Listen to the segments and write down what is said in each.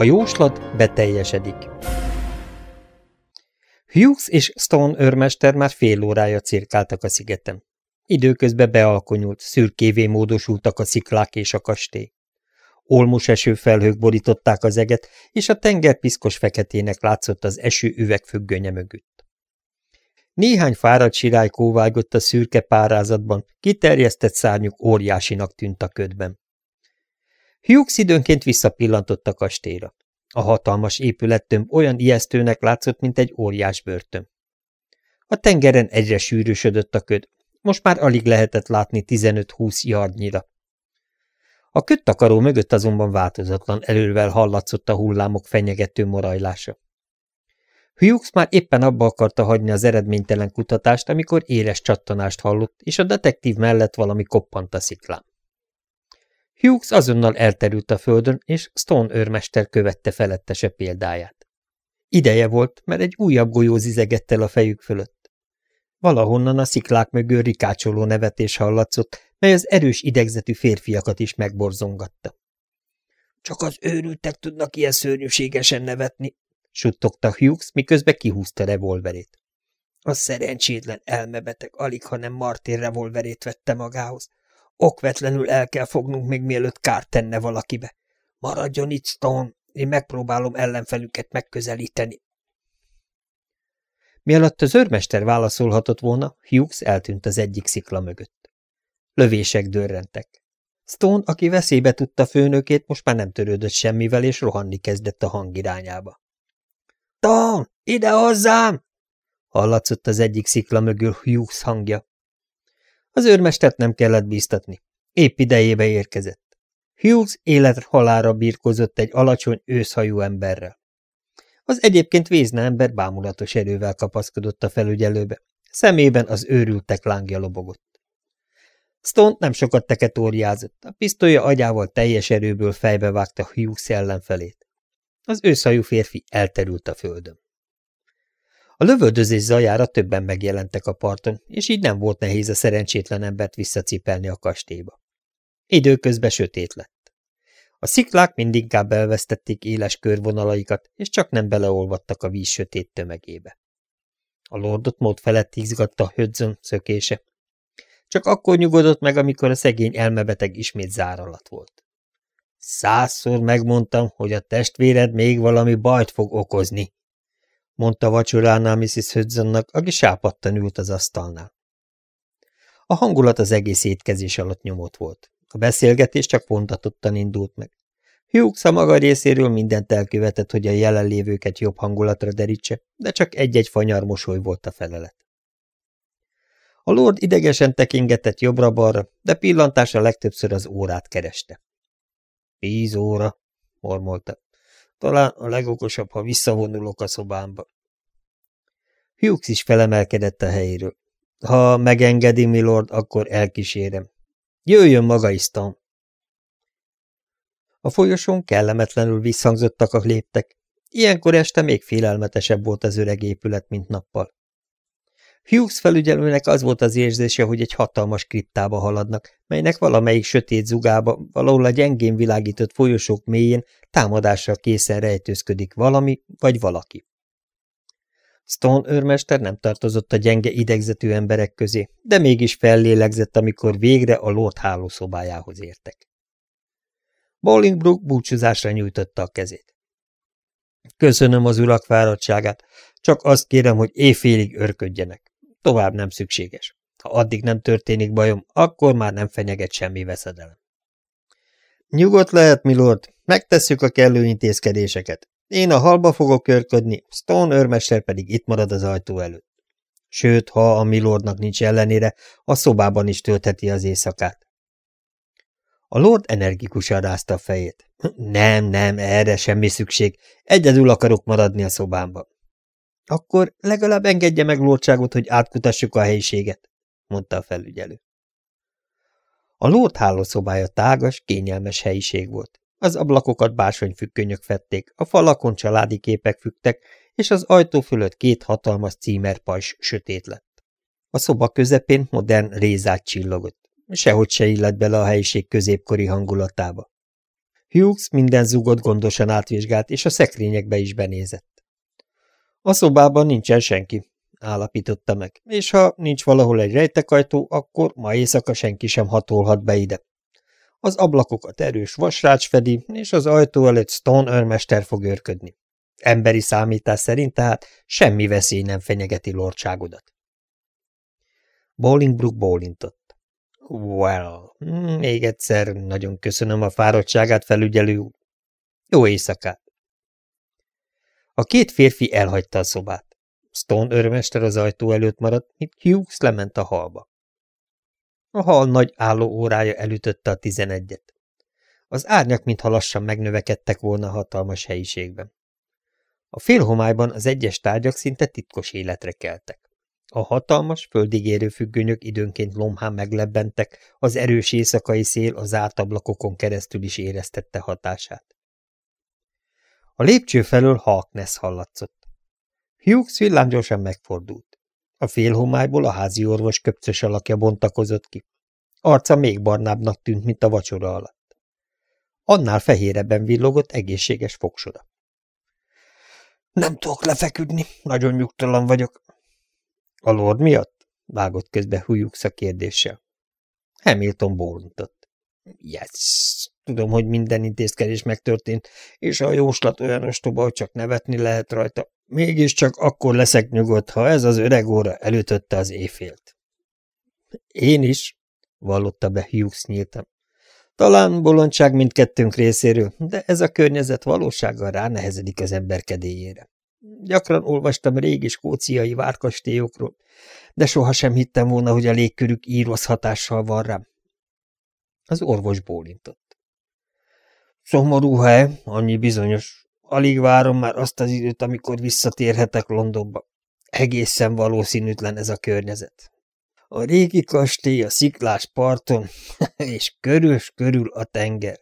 A jóslat beteljesedik. Hughes és Stone őrmester már fél órája cirkáltak a szigeten. Időközben bealkonyult, szürkévé módosultak a sziklák és a kastély. Olmos esőfelhők borították az eget, és a tenger piszkos feketének látszott az eső üvegfüggönye mögött. Néhány fáradt sirály kóvágott a szürke párázatban, kiterjesztett szárnyuk óriásinak tűnt a ködben. Hughes időnként visszapillantott a kastélyra. A hatalmas épülettömb olyan ijesztőnek látszott, mint egy óriás börtön. A tengeren egyre sűrűsödött a köd, most már alig lehetett látni 15-20 yardnyira. A köttakaró mögött azonban változatlan elővel hallatszott a hullámok fenyegető morajlása. Hughes már éppen abba akarta hagyni az eredménytelen kutatást, amikor éles csattanást hallott, és a detektív mellett valami koppant a sziklán. Hughes azonnal elterült a földön, és Stone őrmester követte felettese példáját. Ideje volt, mert egy újabb golyó zizegett el a fejük fölött. Valahonnan a sziklák mögül rikácsoló nevetés hallatszott, mely az erős idegzetű férfiakat is megborzongatta. Csak az őrültek tudnak ilyen szörnyűségesen nevetni, suttogta Hughes, miközben kihúzta revolverét. A szerencsétlen elmebeteg alig, hanem Martin revolverét vette magához. Okvetlenül el kell fognunk még mielőtt kárt tenne valakibe. Maradjon itt, Stone, én megpróbálom ellenfelüket megközelíteni. Mielőtt az őrmester válaszolhatott volna, Hughes eltűnt az egyik szikla mögött. Lövések dörrentek. Stone, aki veszélybe tudta főnökét, most már nem törődött semmivel, és rohanni kezdett a hang irányába. – Tom, ide hozzám! – hallatszott az egyik szikla mögül Hughes hangja. Az őrmestert nem kellett bíztatni. Épp idejébe érkezett. Hughes élet-halára birkozott egy alacsony, őszhajú emberrel. Az egyébként vézne ember bámulatos erővel kapaszkodott a felügyelőbe. Szemében az őrültek lángja lobogott. Stone nem sokat teketóriázott, a pisztolya agyával teljes erőből fejbevágta Hughes ellenfelét. Az őszhajú férfi elterült a földön. A lövöldözés zajára többen megjelentek a parton, és így nem volt nehéz a szerencsétlen embert visszacipelni a kastélyba. Időközben sötét lett. A sziklák mindinkább elvesztették éles körvonalaikat, és csak nem beleolvadtak a víz sötét tömegébe. A lordot mód felett izgatta Hödzön szökése. Csak akkor nyugodott meg, amikor a szegény elmebeteg ismét zár alatt volt. Százszor megmondtam, hogy a testvéred még valami bajt fog okozni, mondta vacsoránál Mrs. Hudsonnak, aki sápadtan ült az asztalnál. A hangulat az egész étkezés alatt nyomott volt. A beszélgetés csak vontatottan indult meg. Hughes a maga részéről mindent elkövetett, hogy a jelenlévőket jobb hangulatra derítse, de csak egy-egy fanyar mosoly volt a felelet. A lord idegesen tekingetett jobbra-balra, de pillantása legtöbbször az órát kereste. Tíz óra, mormolta. Talán a legokosabb, ha visszavonulok a szobámba. Hughes is felemelkedett a helyéről. Ha megengedi, milord, akkor elkísérem. Jöjjön maga is, Tom. A folyosón kellemetlenül visszhangzottak a léptek. Ilyenkor este még félelmetesebb volt az öreg épület, mint nappal. Hughes felügyelőnek az volt az érzése, hogy egy hatalmas kriptába haladnak, melynek valamelyik sötét zugába, valahol a gyengén világított folyosók mélyén támadással készen rejtőzködik valami vagy valaki. Stone őrmester nem tartozott a gyenge idegzetű emberek közé, de mégis fellélegzett, amikor végre a Lord hálószobájához értek. Bolingbrook búcsúzásra nyújtotta a kezét. Köszönöm az urak fáradtságát, csak azt kérem, hogy éjfélig örködjenek. Tovább nem szükséges. Ha addig nem történik bajom, akkor már nem fenyeget semmi veszedelem. Nyugodt lehet, milord, megtesszük a kellő intézkedéseket. Én a halba fogok körködni, Stone őrmester pedig itt marad az ajtó előtt. Sőt, ha a milordnak nincs ellenére, a szobában is töltheti az éjszakát. A lord energikusan rázta a fejét. Nem, nem, erre semmi szükség. Egyedül akarok maradni a szobámban. Akkor legalább engedje meg lordságot, hogy átkutassuk a helyiséget, mondta a felügyelő. A lord hálószobája tágas, kényelmes helyiség volt. Az ablakokat bársonyfüggönyök fették, a falakon családi képek fügtek, és az ajtó fölött két hatalmas címerpajs sötét lett. A szoba közepén modern rézát csillogott, sehogy se illett bele a helyiség középkori hangulatába. Hughes minden zugot gondosan átvizsgált, és a szekrényekbe is benézett. A szobában nincsen senki, állapította meg, és ha nincs valahol egy rejtekajtó, akkor ma éjszaka senki sem hatolhat be ide. Az ablakokat erős vasrács fedi, és az ajtó előtt Stone őrmester fog őrködni. Emberi számítás szerint tehát semmi veszély nem fenyegeti lordságodat. Bolingbrook bólintott. Well, még egyszer nagyon köszönöm a fáradtságát, felügyelő úr. Jó éjszakát! A két férfi elhagyta a szobát. Stone örmester az ajtó előtt maradt, mint Hughes lement a halba. A hal nagy álló órája elütötte a tizenegyet. Az árnyak, mintha lassan megnövekedtek volna a hatalmas helyiségben. A félhomályban az egyes tárgyak szinte titkos életre keltek. A hatalmas, földig érő függönyök időnként lomhán meglebbentek, az erős éjszakai szél az átablakokon keresztül is éreztette hatását. A lépcső felől Harkness hallatszott. Hughes villámgyorsan megfordult. A félhomályból a házi orvos köpcös alakja bontakozott ki. Arca még barnábbnak tűnt, mint a vacsora alatt. Annál fehérebben villogott egészséges fogsoda. Nem tudok lefeküdni, nagyon nyugtalan vagyok. A lord miatt? vágott közbe Hughes a kérdéssel. Hamilton bólintott. Yes, tudom, hogy minden intézkedés megtörtént, és a jóslat olyan ostoba, hogy csak nevetni lehet rajta. Mégiscsak akkor leszek nyugodt, ha ez az öreg óra elütötte az éjfélt. Én is, vallotta be Hughes nyíltan. Talán bolondság mindkettőnk részéről, de ez a környezet valósággal ránehezedik az ember kedélyére. Gyakran olvastam régi skóciai várkastélyokról, de sohasem hittem volna, hogy a légkörük írosz hatással van rám. Az orvos bólintott. Szomorú hely, annyi bizonyos. Alig várom már azt az időt, amikor visszatérhetek Londonba. Egészen valószínűtlen ez a környezet. A régi kastély a sziklás parton, és körös körül a tenger.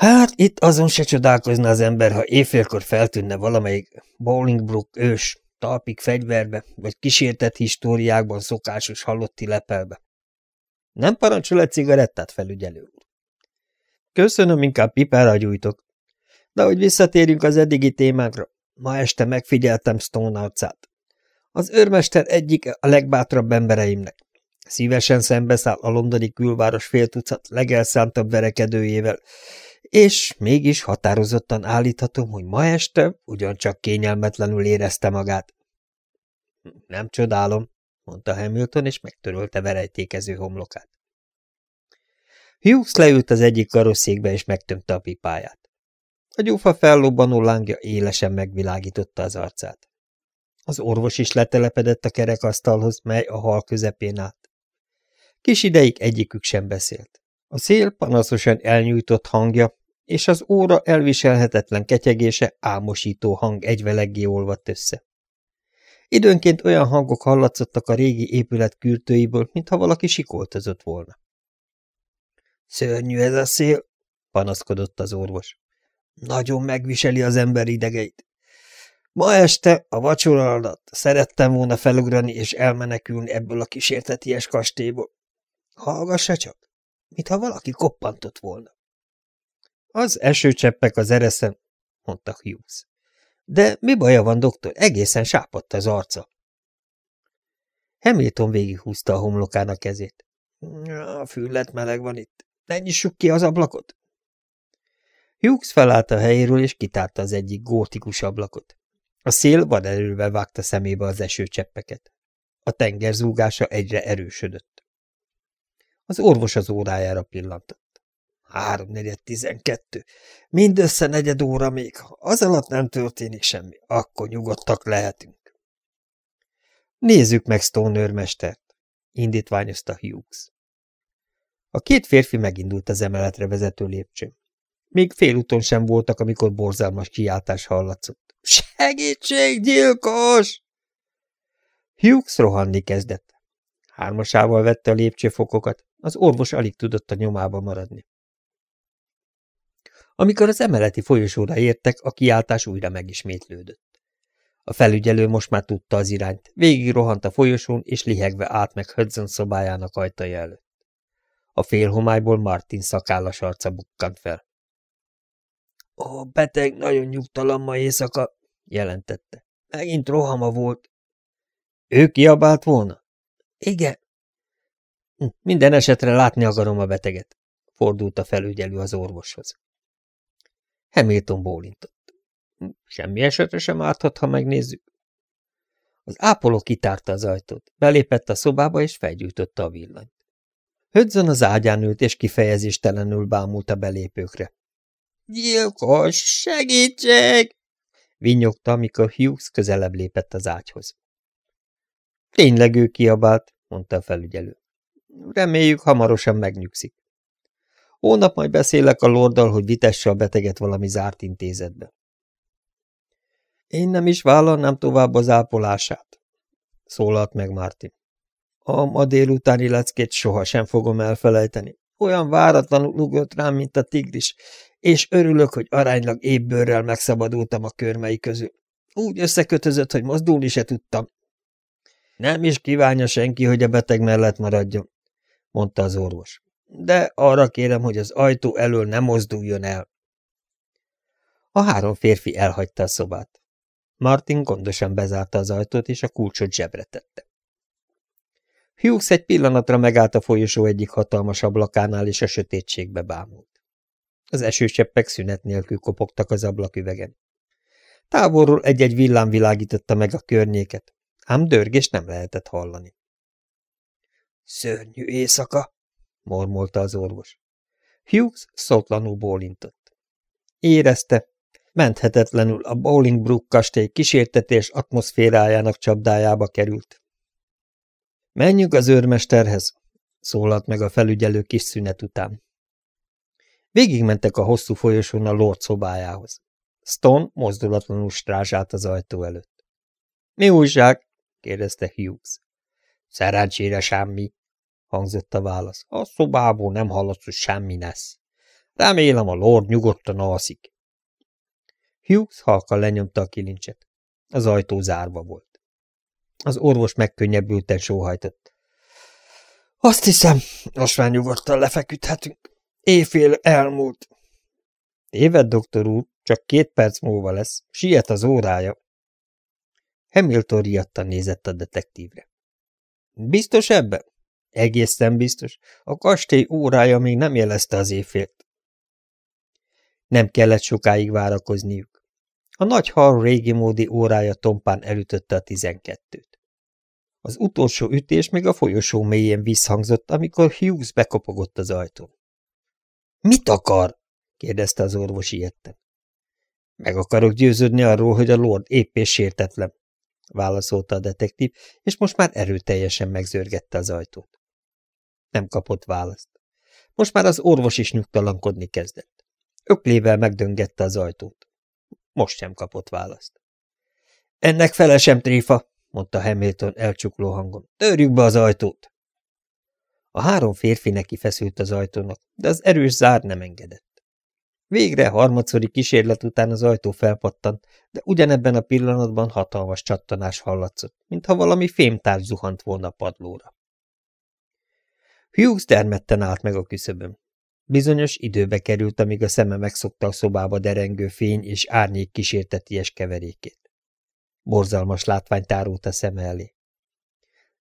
Hát itt azon se csodálkozna az ember, ha éjfélkor feltűnne valamelyik Bowlingbrook ős, talpig fegyverbe, vagy kísértett históriákban szokásos halotti lepelbe. Nem parancsol egy cigarettát, felügyelő úr? Köszönöm, inkább pipára gyújtok. De hogy visszatérjünk az eddigi témánkra, ma este megfigyeltem Stone arcát. Az őrmester egyik a legbátrabb embereimnek. Szívesen szembeszáll a londoni külváros fél tucat legelszántabb verekedőjével, és mégis határozottan állíthatom, hogy ma este ugyancsak kényelmetlenül érezte magát. Nem csodálom, mondta Hamilton, és megtörölte verejtékező homlokát. Hughes leült az egyik karosszékbe, és megtömte a pipáját. A gyúfa fellobbanó lángja élesen megvilágította az arcát. Az orvos is letelepedett a kerekasztalhoz, mely a hal közepén állt. Kis ideig egyikük sem beszélt. A szél panaszosan elnyújtott hangja, és az óra elviselhetetlen ketyegése álmosító hang egyveleggé olvadt össze. Időnként olyan hangok hallatszottak a régi épület kürtőiből, mintha valaki sikoltozott volna. Szörnyű ez a szél, panaszkodott az orvos. Nagyon megviseli az ember idegeit. Ma este a vacsora alatt szerettem volna felugrani és elmenekülni ebből a kísérteties kastélyból. Hallgassa csak, mintha valaki koppantott volna. Az esőcseppek az ereszen, mondta Hughes. De mi baja van, doktor? Egészen sápadt az arca. Hamilton végighúzta a homlokának kezét. A füllet meleg van itt. Ne nyissuk ki az ablakot? Hughes felállt a helyéről, és kitárta az egyik gótikus ablakot. A szél vaderővel vágta szemébe az esőcseppeket. A tenger zúgása egyre erősödött. Az orvos az órájára pillantott. Háromnegyed tizenkettő. Mindössze negyed óra még. Ha az alatt nem történik semmi, akkor nyugodtak lehetünk. Nézzük meg Stone őrmestert, indítványozta Hughes. A két férfi megindult az emeletre vezető lépcsőn. Még félúton sem voltak, amikor borzalmas kiáltás hallatszott. Segítség, gyilkos! Hughes rohanni kezdett. Hármasával vette a lépcsőfokokat, az orvos alig tudott a nyomába maradni. Amikor az emeleti folyosóra értek, a kiáltás újra megismétlődött. A felügyelő most már tudta az irányt, végig rohant a folyosón, és lihegve át meg Hudson szobájának ajtaja előtt. A félhomályból Martin szakállas arca bukkant fel. A beteg nagyon nyugtalan ma éjszaka, jelentette. Megint rohama volt. Ő kiabált volna? Igen. Hm, minden esetre látni akarom a beteget, fordult a felügyelő az orvoshoz. Hamilton bólintott. Hm, semmi esetre sem árthat, ha megnézzük. Az ápoló kitárta az ajtót, belépett a szobába és felgyújtotta a villanyt. Hudson az ágyán ült és kifejezéstelenül bámult a belépőkre. – Gyilkos, segítség! – vinyogta, amikor Hughes közelebb lépett az ágyhoz. – Tényleg ő kiabált – mondta a felügyelő. – Reméljük, hamarosan megnyugszik. Hónap majd beszélek a lorddal, hogy vitesse a beteget valami zárt intézetbe. Én nem is vállalnám tovább az ápolását, szólalt meg Martin. A ma délutáni leckét sohasem fogom elfelejteni. Olyan váratlanul ugrott rám, mint a tigris, és örülök, hogy aránylag ébbőrrel megszabadultam a körmei közül. Úgy összekötözött, hogy mozdulni se tudtam. Nem is kívánja senki, hogy a beteg mellett maradjon, mondta az orvos. De arra kérem, hogy az ajtó elől nem mozduljon el. A három férfi elhagyta a szobát. Martin gondosan bezárta az ajtót, és a kulcsot zsebre tette. Hughes egy pillanatra megállt a folyosó egyik hatalmas ablakánál, és a sötétségbe bámult. Az esőcseppek szünet nélkül kopogtak az ablaküvegen. Távolról egy-egy villám világította meg a környéket, ám dörgés nem lehetett hallani. Szörnyű éjszaka, mormolta az orvos. Hughes szótlanul bólintott. Érezte, menthetetlenül a Bolingbrook kastély kísértetés atmoszférájának csapdájába került. Menjünk az őrmesterhez, szólalt meg a felügyelő kis szünet után. Végigmentek a hosszú folyosón a Lord szobájához. Stone mozdulatlanul strázsált az ajtó előtt. – Mi újság? – kérdezte Hughes. – Szerencsére semmi – hangzott a válasz. – A szobából nem hallasz, hogy semmi lesz. Remélem a Lord nyugodtan alszik. Hughes halkan lenyomta a kilincset. Az ajtó zárva volt. Az orvos megkönnyebbülten sóhajtott. Azt hiszem, most már nyugodtan lefeküdhetünk. Éjfél elmúlt. Éved, doktor úr, csak két perc múlva lesz. Siet az órája. Hamilton riadtan nézett a detektívre. Biztos ebben? Egészen biztos. A kastély órája még nem jelezte az éjfélt. Nem kellett sokáig várakozniuk. A nagy hal régi módi órája tompán elütötte a tizenkettőt. Az utolsó ütés még a folyosó mélyén visszhangzott, amikor Hughes bekopogott az ajtón. – Mit akar? – kérdezte az orvos ilyetten. – Meg akarok győződni arról, hogy a lord épp és sértetlen – válaszolta a detektív, és most már erőteljesen megzörgette az ajtót. Nem kapott választ. Most már az orvos is nyugtalankodni kezdett. Öklével megdöngette az ajtót. Most sem kapott választ. Ennek fele sem tréfa, mondta Hamilton elcsukló hangon. Törjük be az ajtót! A három férfi neki feszült az ajtónak, de az erős zár nem engedett. Végre harmadszori kísérlet után az ajtó felpattant, de ugyanebben a pillanatban hatalmas csattanás hallatszott, mintha valami fémtárgy zuhant volna a padlóra. Hughes termetten állt meg a küszöbön. Bizonyos időbe került, amíg a szeme megszokta a szobába derengő fény és árnyék kísérteties keverékét. Borzalmas látvány tárult a szeme elé.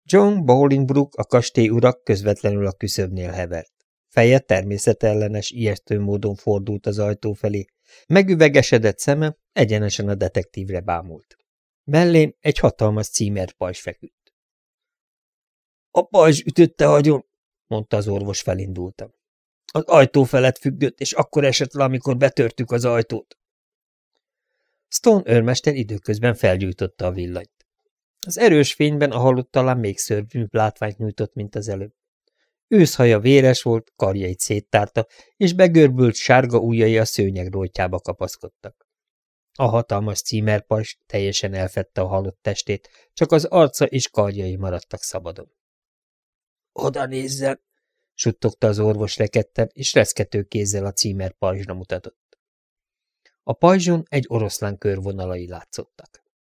John Bolingbrook, a kastély urak közvetlenül a küszöbnél hevert. Feje természetellenes, ijesztő módon fordult az ajtó felé, megüvegesedett szeme egyenesen a detektívre bámult. Mellén egy hatalmas pajzs feküdt. – A pajzs ütötte agyon, mondta az orvos felindultam. Az ajtó felett függött, és akkor esett le, amikor betörtük az ajtót. Stone őrmester időközben felgyújtotta a villanyt. Az erős fényben a halott talán még szörnyűbb látványt nyújtott, mint az előbb. Őszhaja véres volt, karjait széttárta, és begörbült sárga ujjai a szőnyeg rojtjába kapaszkodtak. A hatalmas címerpajs teljesen elfette a halott testét, csak az arca és karjai maradtak szabadon. – Oda nézzen! suttogta az orvos rekedten, és reszkető kézzel a címer pajzsra mutatott. A pajzson egy oroszlán körvonalai látszottak.